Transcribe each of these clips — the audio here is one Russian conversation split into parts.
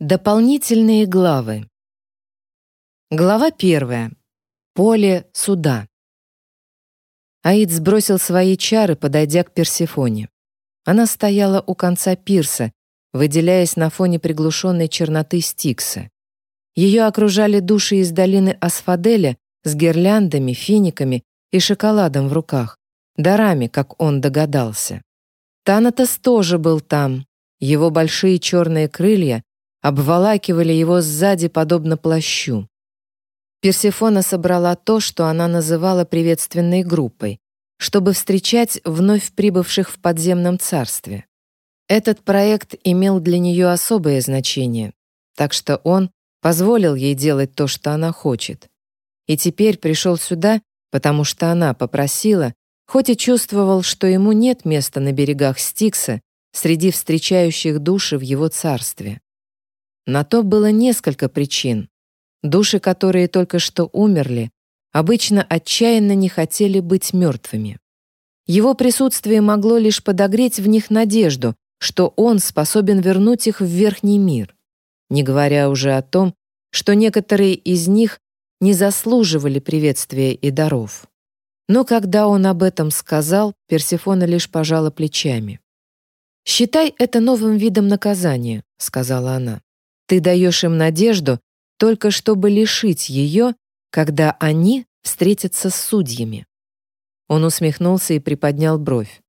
Дополнительные главы. Глава первая. Поле суда. Аид сбросил свои чары, подойдя к Персефоне. Она стояла у конца пирса, выделяясь на фоне приглушенной черноты Стикса. Ее окружали души из долины Асфаделя с гирляндами, финиками и шоколадом в руках, дарами, как он догадался. Танатос тоже был там. Его большие черные крылья обволакивали его сзади подобно плащу. Персефона собрала то, что она называла приветственной группой, чтобы встречать вновь прибывших в подземном царстве. Этот проект имел для нее особое значение, так что он позволил ей делать то, что она хочет. И теперь пришел сюда, потому что она попросила, хоть и чувствовал, что ему нет места на берегах Стикса среди встречающих души в его царстве. На то было несколько причин. Души, которые только что умерли, обычно отчаянно не хотели быть мертвыми. Его присутствие могло лишь подогреть в них надежду, что он способен вернуть их в верхний мир, не говоря уже о том, что некоторые из них не заслуживали приветствия и даров. Но когда он об этом сказал, Персефона лишь пожала плечами. «Считай это новым видом наказания», — сказала она. Ты даешь им надежду, только чтобы лишить ее, когда они встретятся с судьями. Он усмехнулся и приподнял бровь.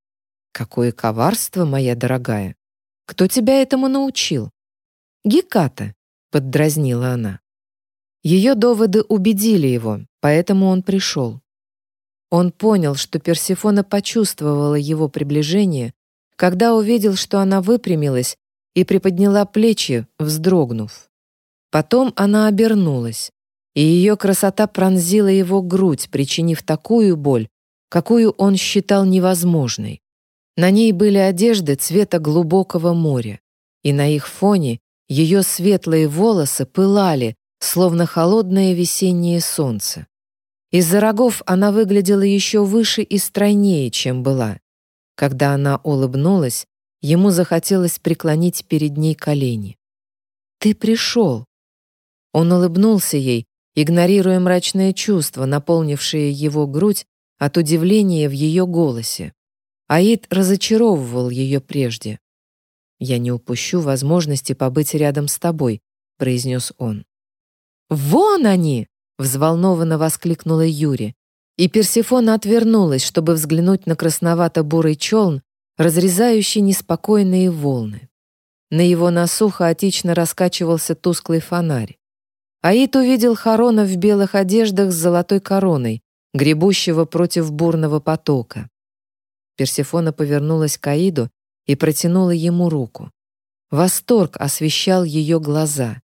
«Какое коварство, моя дорогая! Кто тебя этому научил?» «Геката», — поддразнила она. Ее доводы убедили его, поэтому он пришел. Он понял, что Персефона почувствовала его приближение, когда увидел, что она выпрямилась и приподняла плечи, вздрогнув. Потом она обернулась, и ее красота пронзила его грудь, причинив такую боль, какую он считал невозможной. На ней были одежды цвета глубокого моря, и на их фоне ее светлые волосы пылали, словно холодное весеннее солнце. Из-за рогов она выглядела еще выше и стройнее, чем была. Когда она улыбнулась, Ему захотелось преклонить перед ней колени. «Ты пришел!» Он улыбнулся ей, игнорируя мрачное чувство, наполнившее его грудь от удивления в ее голосе. Аид разочаровывал ее прежде. «Я не упущу возможности побыть рядом с тобой», — произнес он. «Вон они!» — взволнованно воскликнула Юри. И Персефона отвернулась, чтобы взглянуть на красновато-бурый челн, разрезающий неспокойные волны. На его носу хаотично раскачивался тусклый фонарь. Аид увидел Харона в белых одеждах с золотой короной, гребущего против бурного потока. Персефона повернулась к Аиду и протянула ему руку. Восторг освещал ее глаза.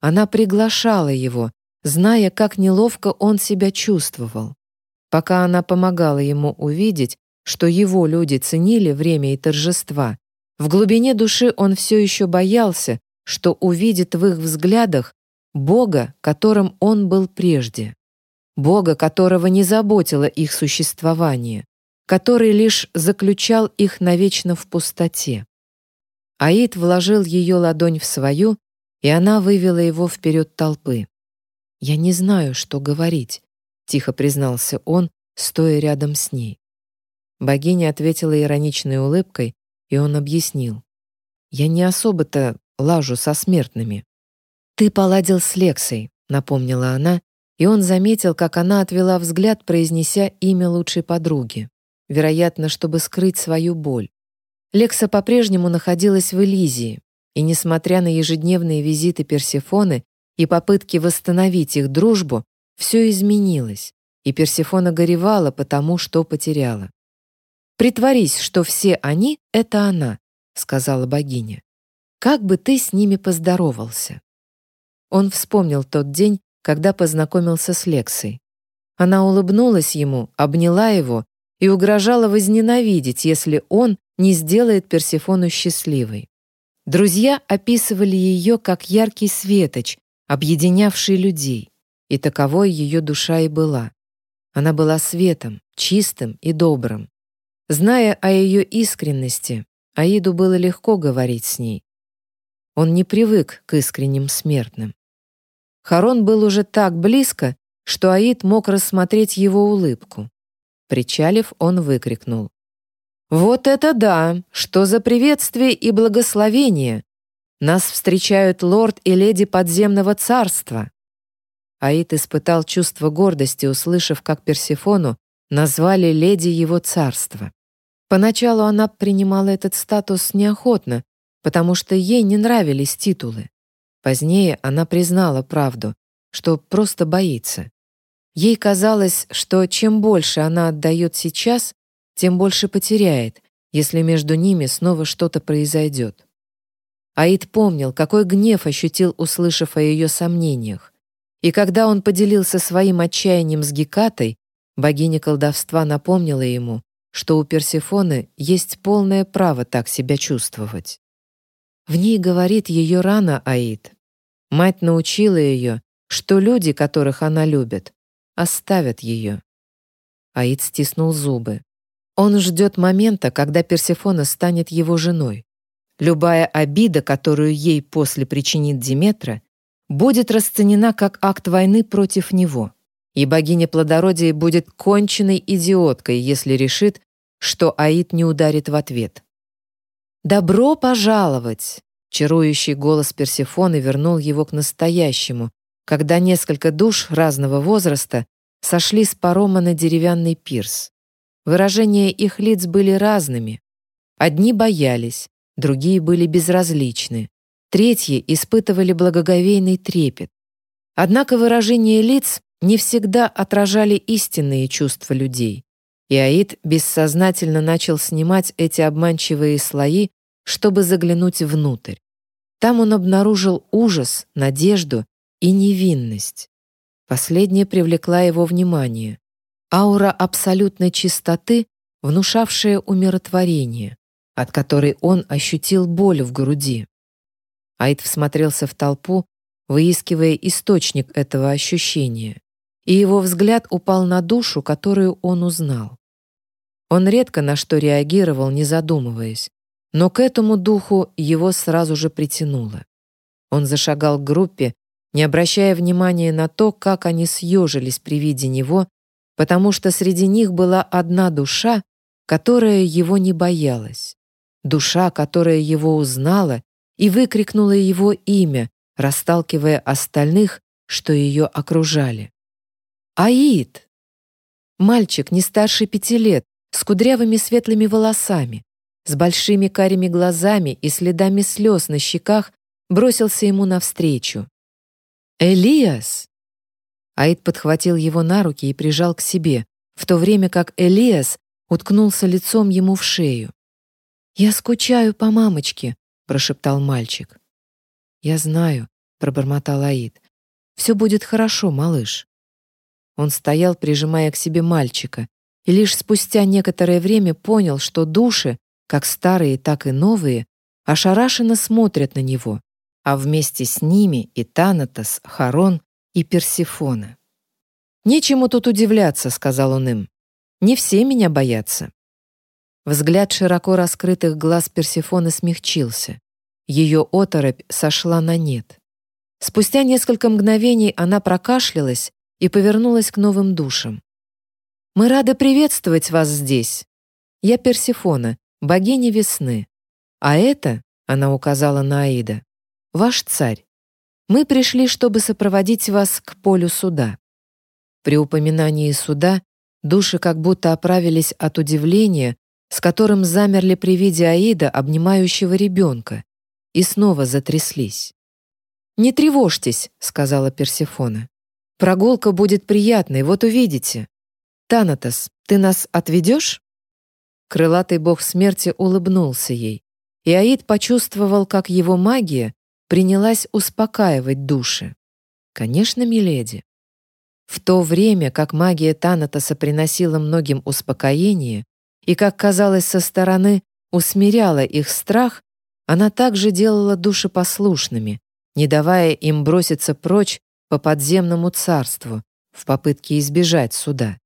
Она приглашала его, зная, как неловко он себя чувствовал. Пока она помогала ему увидеть, что его люди ценили время и торжества, в глубине души он все еще боялся, что увидит в их взглядах Бога, которым он был прежде. Бога, которого не заботило их существование, который лишь заключал их навечно в пустоте. Аид вложил ее ладонь в свою, и она вывела его вперед толпы. «Я не знаю, что говорить», — тихо признался он, стоя рядом с ней. Богиня ответила ироничной улыбкой, и он объяснил. «Я не особо-то лажу со смертными». «Ты поладил с Лексой», — напомнила она, и он заметил, как она отвела взгляд, произнеся имя лучшей подруги, вероятно, чтобы скрыть свою боль. Лекса по-прежнему находилась в Элизии, и, несмотря на ежедневные визиты Персефоны и попытки восстановить их дружбу, все изменилось, и Персефона горевала потому, что потеряла. «Притворись, что все они — это она», — сказала богиня. «Как бы ты с ними поздоровался?» Он вспомнил тот день, когда познакомился с Лексой. Она улыбнулась ему, обняла его и угрожала возненавидеть, если он не сделает Персефону счастливой. Друзья описывали ее как яркий светоч, объединявший людей, и таковой ее душа и была. Она была светом, чистым и добрым. Зная о ее искренности, Аиду было легко говорить с ней. Он не привык к искренним смертным. Харон был уже так близко, что Аид мог рассмотреть его улыбку. Причалив, он выкрикнул. «Вот это да! Что за приветствие и благословение! Нас встречают лорд и леди подземного царства!» Аид испытал чувство гордости, услышав, как Персефону назвали леди его царства. Поначалу она принимала этот статус неохотно, потому что ей не нравились титулы. Позднее она признала правду, что просто боится. Ей казалось, что чем больше она отдает сейчас, тем больше потеряет, если между ними снова что-то произойдет. Аид помнил, какой гнев ощутил, услышав о ее сомнениях. И когда он поделился своим отчаянием с Гекатой, богиня колдовства напомнила ему, что у Персефоны есть полное право так себя чувствовать. В ней говорит ее рана Аид. Мать научила ее, что люди, которых она любит, оставят ее. Аид стиснул зубы. Он ждет момента, когда Персефона станет его женой. Любая обида, которую ей после причинит Диметра, будет расценена как акт войны против него. И богиня плодородия будет конченной идиоткой, если решит, что Аид не ударит в ответ. «Добро пожаловать!» Чарующий голос Персефоны вернул его к настоящему, когда несколько душ разного возраста сошли с парома на деревянный пирс. Выражения их лиц были разными. Одни боялись, другие были безразличны, третьи испытывали благоговейный трепет. Однако выражения лиц не всегда отражали истинные чувства людей. И Аид бессознательно начал снимать эти обманчивые слои, чтобы заглянуть внутрь. Там он обнаружил ужас, надежду и невинность. Последняя привлекла его внимание. Аура абсолютной чистоты, внушавшая умиротворение, от которой он ощутил боль в груди. Аид всмотрелся в толпу, выискивая источник этого ощущения, и его взгляд упал на душу, которую он узнал. Он редко на что реагировал, не задумываясь, но к этому духу его сразу же притянуло. Он зашагал к группе, не обращая внимания на то, как они съежились при виде него, потому что среди них была одна душа, которая его не боялась. Душа, которая его узнала и выкрикнула его имя, расталкивая остальных, что ее окружали. «Аид!» Мальчик не старше пяти лет, с кудрявыми светлыми волосами, с большими карими глазами и следами слез на щеках, бросился ему навстречу. «Элиас!» Аид подхватил его на руки и прижал к себе, в то время как Элиас уткнулся лицом ему в шею. «Я скучаю по мамочке», — прошептал мальчик. «Я знаю», — пробормотал Аид. «Все будет хорошо, малыш». Он стоял, прижимая к себе мальчика, и лишь спустя некоторое время понял, что души, как старые, так и новые, ошарашенно смотрят на него, а вместе с ними и Танатос, Харон и Персифона. «Нечему тут удивляться», — сказал он им. «Не все меня боятся». Взгляд широко раскрытых глаз Персифоны смягчился. Ее оторопь сошла на нет. Спустя несколько мгновений она прокашлялась и повернулась к новым душам. Мы рады приветствовать вас здесь. Я Персефона, богиня весны. А это, она указала на Аида, ваш царь. Мы пришли, чтобы сопроводить вас к полю суда. При упоминании суда души как будто оправились от удивления, с которым замерли при виде Аида, обнимающего ребенка, и снова затряслись. «Не тревожьтесь», — сказала Персефона. «Прогулка будет приятной, вот увидите». «Танатос, ты нас отведешь?» Крылатый бог смерти улыбнулся ей, и Аид почувствовал, как его магия принялась успокаивать души. «Конечно, миледи». В то время, как магия Танатоса приносила многим успокоение и, как казалось со стороны, усмиряла их страх, она также делала души послушными, не давая им броситься прочь по подземному царству в попытке избежать суда.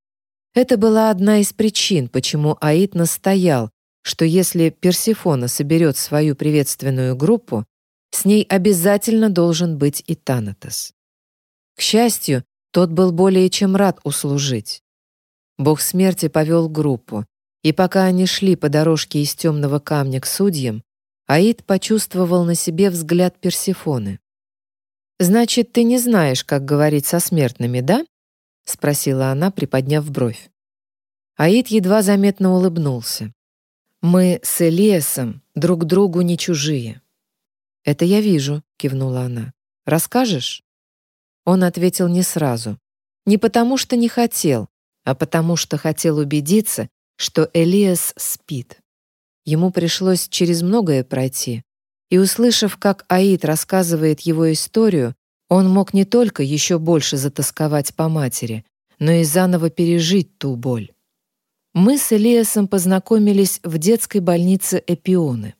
Это была одна из причин, почему Аид настоял, что если Персефона соберет свою приветственную группу, с ней обязательно должен быть и Танатос. К счастью, тот был более чем рад услужить. Бог смерти повел группу, и пока они шли по дорожке из темного камня к судьям, Аид почувствовал на себе взгляд Персефоны. «Значит, ты не знаешь, как говорить со смертными, да?» — спросила она, приподняв бровь. Аид едва заметно улыбнулся. «Мы с Элиасом друг другу не чужие». «Это я вижу», — кивнула она. «Расскажешь?» Он ответил не сразу. Не потому, что не хотел, а потому, что хотел убедиться, что Элиас спит. Ему пришлось через многое пройти, и, услышав, как Аид рассказывает его историю, он мог не только еще больше затасковать по матери, но и заново пережить ту боль. Мы с Элиасом познакомились в детской больнице Эпионы.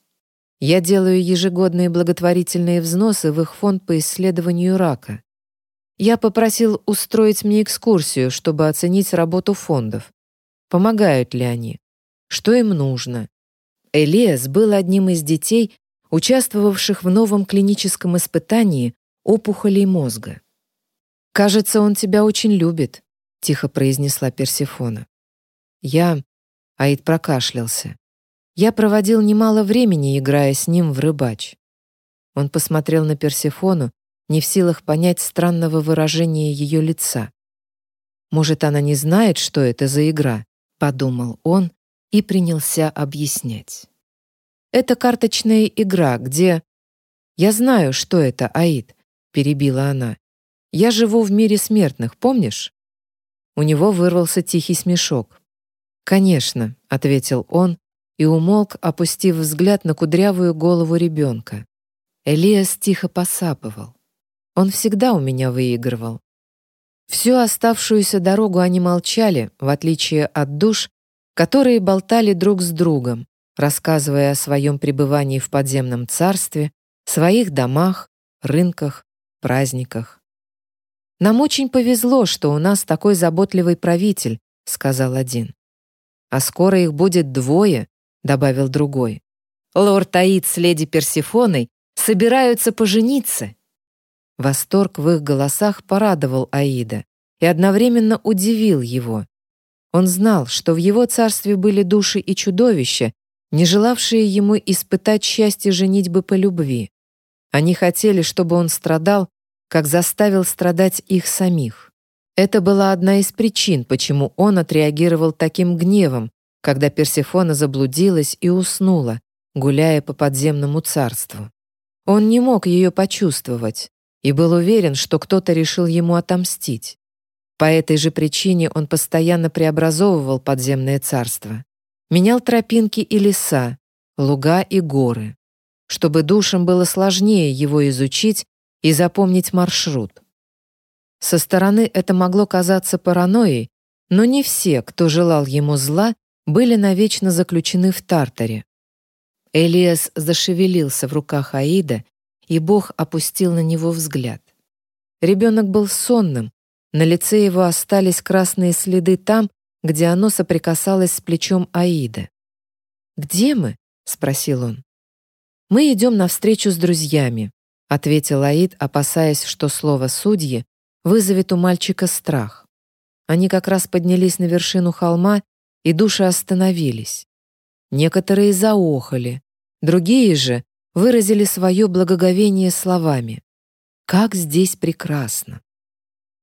Я делаю ежегодные благотворительные взносы в их фонд по исследованию рака. Я попросил устроить мне экскурсию, чтобы оценить работу фондов. Помогают ли они? Что им нужно? Элиас был одним из детей, участвовавших в новом клиническом испытании опухолей мозга. «Кажется, он тебя очень любит», — тихо произнесла Персефона. Я... Аид прокашлялся. Я проводил немало времени, играя с ним в рыбач. Он посмотрел на Персефону, не в силах понять странного выражения ее лица. «Может, она не знает, что это за игра?» — подумал он и принялся объяснять. «Это карточная игра, где...» «Я знаю, что это, Аид», — перебила она. «Я живу в мире смертных, помнишь?» У него вырвался тихий смешок. «Конечно», — ответил он и умолк, опустив взгляд на кудрявую голову ребенка. Элиас тихо посапывал. Он всегда у меня выигрывал. Всю оставшуюся дорогу они молчали, в отличие от душ, которые болтали друг с другом, рассказывая о своем пребывании в подземном царстве, своих домах, рынках, праздниках. «Нам очень повезло, что у нас такой заботливый правитель», — сказал один. «А скоро их будет двое», — добавил другой. «Лорд Таид с леди Персифоной собираются пожениться». Восторг в их голосах порадовал Аида и одновременно удивил его. Он знал, что в его царстве были души и чудовища, не желавшие ему испытать счастье женитьбы по любви. Они хотели, чтобы он страдал, как заставил страдать их самих. Это была одна из причин, почему он отреагировал таким гневом, когда Персефона заблудилась и уснула, гуляя по подземному царству. Он не мог ее почувствовать и был уверен, что кто-то решил ему отомстить. По этой же причине он постоянно преобразовывал подземное царство, менял тропинки и леса, луга и горы, чтобы душам было сложнее его изучить и запомнить маршрут. Со стороны это могло казаться паранойей, но не все, кто желал ему зла, были навечно заключены в Тартаре. Элиас зашевелился в руках Аида, и Бог опустил на него взгляд. Ребенок был сонным, на лице его остались красные следы там, где оно соприкасалось с плечом Аида. «Где мы?» — спросил он. «Мы идем навстречу с друзьями», — ответил Аид, опасаясь, что слово «судьи» вызовет у мальчика страх. Они как раз поднялись на вершину холма, и души остановились. Некоторые заохали, другие же выразили свое благоговение словами. «Как здесь прекрасно!»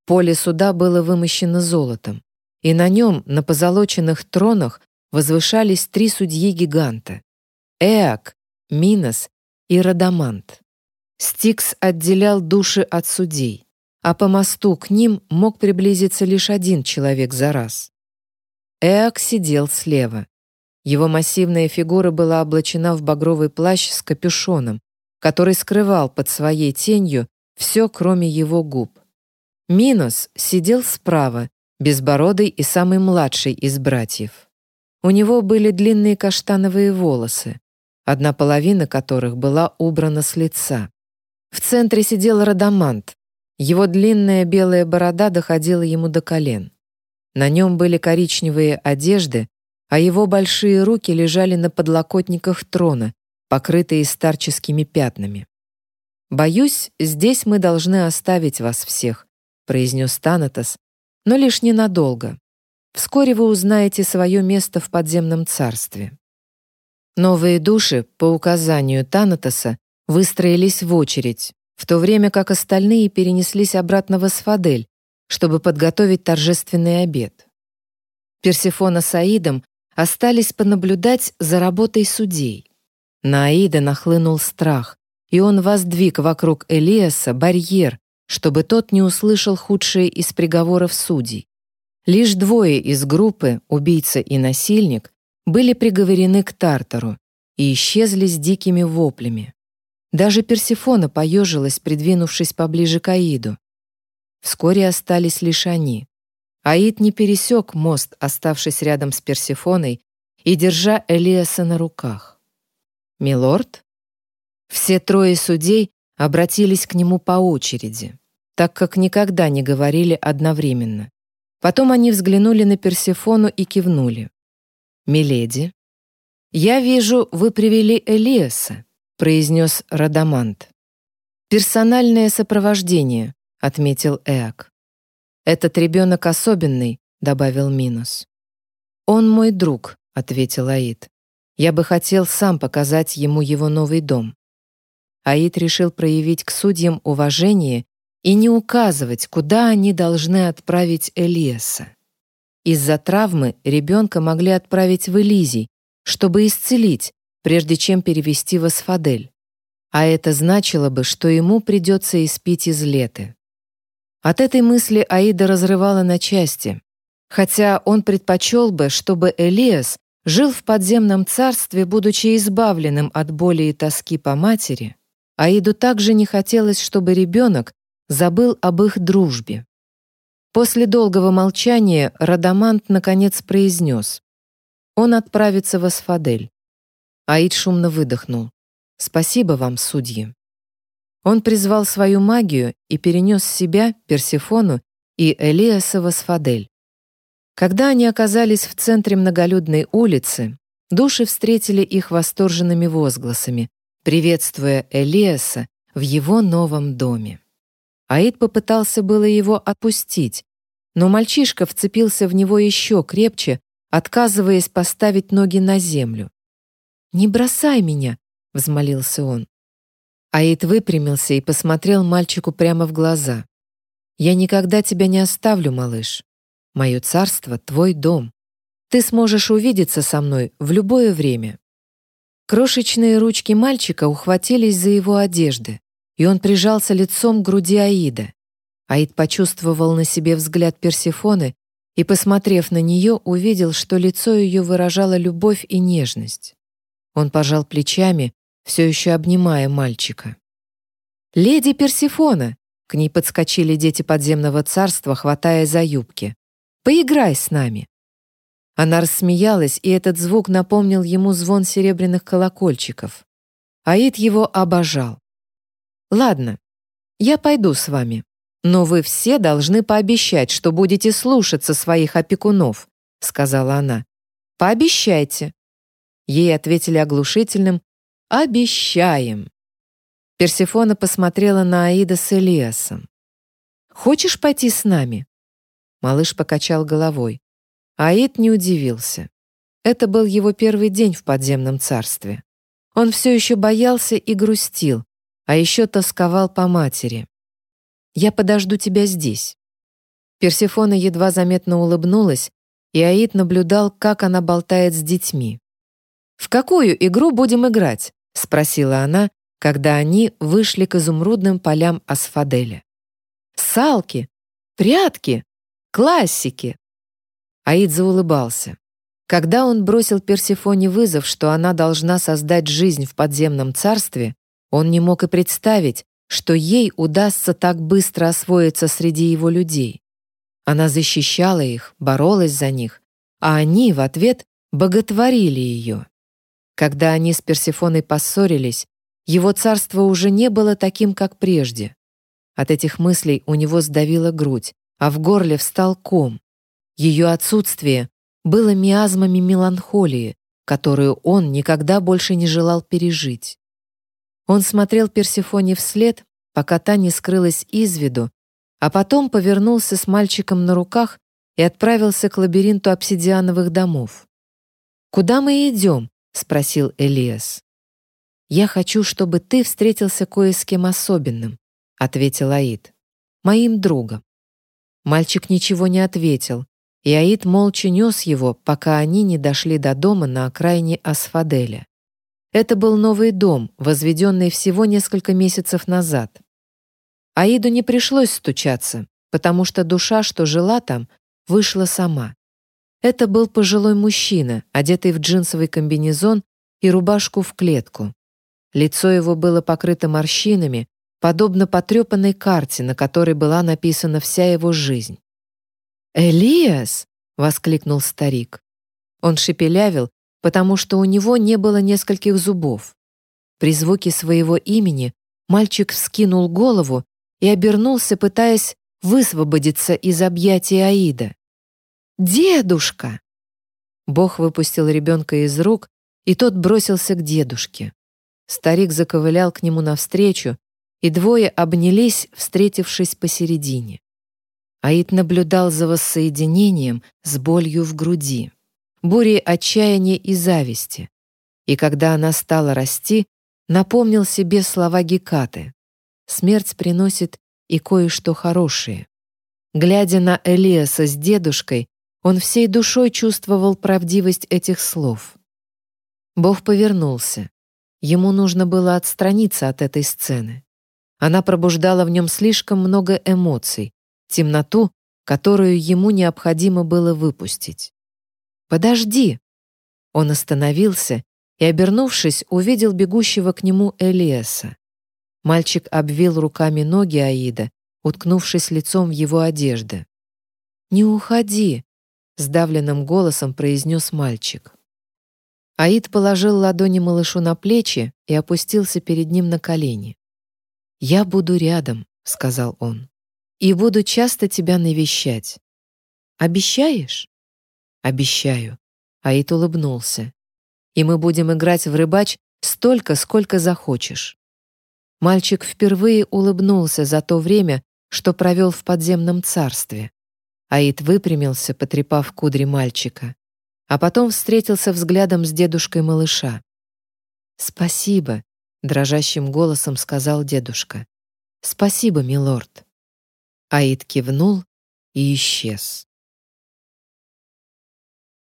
Поле суда было вымощено золотом, и на нем, на позолоченных тронах, возвышались три судьи-гиганта — Эак, Минос и Радамант. Стикс отделял души от судей а по мосту к ним мог приблизиться лишь один человек за раз. Эак сидел слева. Его массивная фигура была облачена в багровый плащ с капюшоном, который скрывал под своей тенью все, кроме его губ. Минос сидел справа, безбородый и самый младший из братьев. У него были длинные каштановые волосы, одна половина которых была убрана с лица. В центре сидел Радамант, его длинная белая борода доходила ему до колен. На нем были коричневые одежды, а его большие руки лежали на подлокотниках трона, покрытые старческими пятнами. «Боюсь, здесь мы должны оставить вас всех», — произнес Танатос, «но лишь ненадолго. Вскоре вы узнаете свое место в подземном царстве». Новые души, по указанию Танатоса, выстроились в очередь, в то время как остальные перенеслись обратно в Асфадель, чтобы подготовить торжественный обед. Персефона с Аидом остались понаблюдать за работой судей. На Аида нахлынул страх, и он воздвиг вокруг Элиаса барьер, чтобы тот не услышал худшие из приговоров судей. Лишь двое из группы, убийца и насильник, были приговорены к Тартару и исчезли с дикими воплями. Даже Персефона поежилась, придвинувшись поближе к Аиду. Вскоре остались лишь они. Аид не пересек мост, оставшись рядом с Персефоной и держа Элиаса на руках. «Милорд?» Все трое судей обратились к нему по очереди, так как никогда не говорили одновременно. Потом они взглянули на Персефону и кивнули. «Миледи?» «Я вижу, вы привели Элиаса», — произнес Радамант. «Персональное сопровождение», — отметил Эак. «Этот ребенок особенный», — добавил Минус. «Он мой друг», — ответил Аид. «Я бы хотел сам показать ему его новый дом». Аид решил проявить к судьям уважение и не указывать, куда они должны отправить Элиаса. Из-за травмы ребенка могли отправить в Элизий, чтобы исцелить, прежде чем перевести в Асфадель. А это значило бы, что ему придется испить из леты. От этой мысли Аида разрывала на части, хотя он предпочел бы, чтобы Элиас жил в подземном царстве, будучи избавленным от боли и тоски по матери, Аиду также не хотелось, чтобы ребенок забыл об их дружбе. После долгого молчания Радамант наконец произнес. Он отправится в Асфадель. Аид шумно выдохнул. «Спасибо вам, судьи». Он призвал свою магию и перенес себя, Персефону и Элиаса в Асфадель. Когда они оказались в центре многолюдной улицы, души встретили их восторженными возгласами, приветствуя Элиаса в его новом доме. Аид попытался было его отпустить, но мальчишка вцепился в него еще крепче, отказываясь поставить ноги на землю. «Не бросай меня!» — взмолился он. Аид выпрямился и посмотрел мальчику прямо в глаза. «Я никогда тебя не оставлю, малыш. Мое царство — твой дом. Ты сможешь увидеться со мной в любое время». Крошечные ручки мальчика ухватились за его одежды и он прижался лицом к груди Аида. Аид почувствовал на себе взгляд Персефоны и, посмотрев на нее, увидел, что лицо ее выражало любовь и нежность. Он пожал плечами, все еще обнимая мальчика. «Леди Персефона!» — к ней подскочили дети подземного царства, хватая за юбки. «Поиграй с нами!» Она рассмеялась, и этот звук напомнил ему звон серебряных колокольчиков. Аид его обожал. Ладно, я пойду с вами, но вы все должны пообещать, что будете слушаться своих опекунов, сказала она. Пообещайте. Ей ответили оглушительным «Обещаем». Персефона посмотрела на Аида с Элиасом. «Хочешь пойти с нами?» Малыш покачал головой. Аид не удивился. Это был его первый день в подземном царстве. Он все еще боялся и грустил, а еще тосковал по матери. «Я подожду тебя здесь». Персефона едва заметно улыбнулась, и Аид наблюдал, как она болтает с детьми. «В какую игру будем играть?» — спросила она, когда они вышли к изумрудным полям Асфаделя. «Салки! Прятки! Классики!» Аид заулыбался. Когда он бросил Персефоне вызов, что она должна создать жизнь в подземном царстве, он не мог и представить, что ей удастся так быстро освоиться среди его людей. Она защищала их, боролась за них, а они в ответ боготворили ее. Когда они с Персефоной поссорились, его царство уже не было таким, как прежде. От этих мыслей у него сдавила грудь, а в горле встал ком. Ее отсутствие было миазмами меланхолии, которую он никогда больше не желал пережить. Он смотрел Персефоне вслед, пока та не скрылась из виду, а потом повернулся с мальчиком на руках и отправился к лабиринту обсидиановых домов. «Куда мы идем?» — спросил Элиас. «Я хочу, чтобы ты встретился кое с кем особенным», — ответил Аид. «Моим другом». Мальчик ничего не ответил, и Аид молча нес его, пока они не дошли до дома на окраине Асфаделя. Это был новый дом, возведенный всего несколько месяцев назад. Аиду не пришлось стучаться, потому что душа, что жила там, вышла сама. Это был пожилой мужчина, одетый в джинсовый комбинезон и рубашку в клетку. Лицо его было покрыто морщинами, подобно потрепанной карте, на которой была написана вся его жизнь. «Элиас!» — воскликнул старик. Он шепелявил, потому что у него не было нескольких зубов. При звуке своего имени мальчик вскинул голову и обернулся, пытаясь высвободиться из объятий Аида. «Дедушка!» Бог выпустил ребенка из рук, и тот бросился к дедушке. Старик заковылял к нему навстречу, и двое обнялись, встретившись посередине. Аид наблюдал за воссоединением с болью в груди, бурей отчаяния и зависти. И когда она стала расти, напомнил себе слова Гекаты смерть приносит и кое-что хорошее. Глядя на Элиаса с дедушкой, он всей душой чувствовал правдивость этих слов. Бог повернулся. Ему нужно было отстраниться от этой сцены. Она пробуждала в нем слишком много эмоций, темноту, которую ему необходимо было выпустить. «Подожди!» Он остановился и, обернувшись, увидел бегущего к нему Элиаса. Мальчик обвил руками ноги Аида, уткнувшись лицом в его одежды. «Не уходи», — сдавленным голосом произнес мальчик. Аид положил ладони малышу на плечи и опустился перед ним на колени. «Я буду рядом», — сказал он, — «и буду часто тебя навещать. Обещаешь?» «Обещаю», — Аид улыбнулся. «И мы будем играть в рыбач столько, сколько захочешь». Мальчик впервые улыбнулся за то время, что провел в подземном царстве. Аид выпрямился, потрепав кудри мальчика, а потом встретился взглядом с дедушкой малыша. «Спасибо», — дрожащим голосом сказал дедушка. «Спасибо, милорд». Аид кивнул и исчез.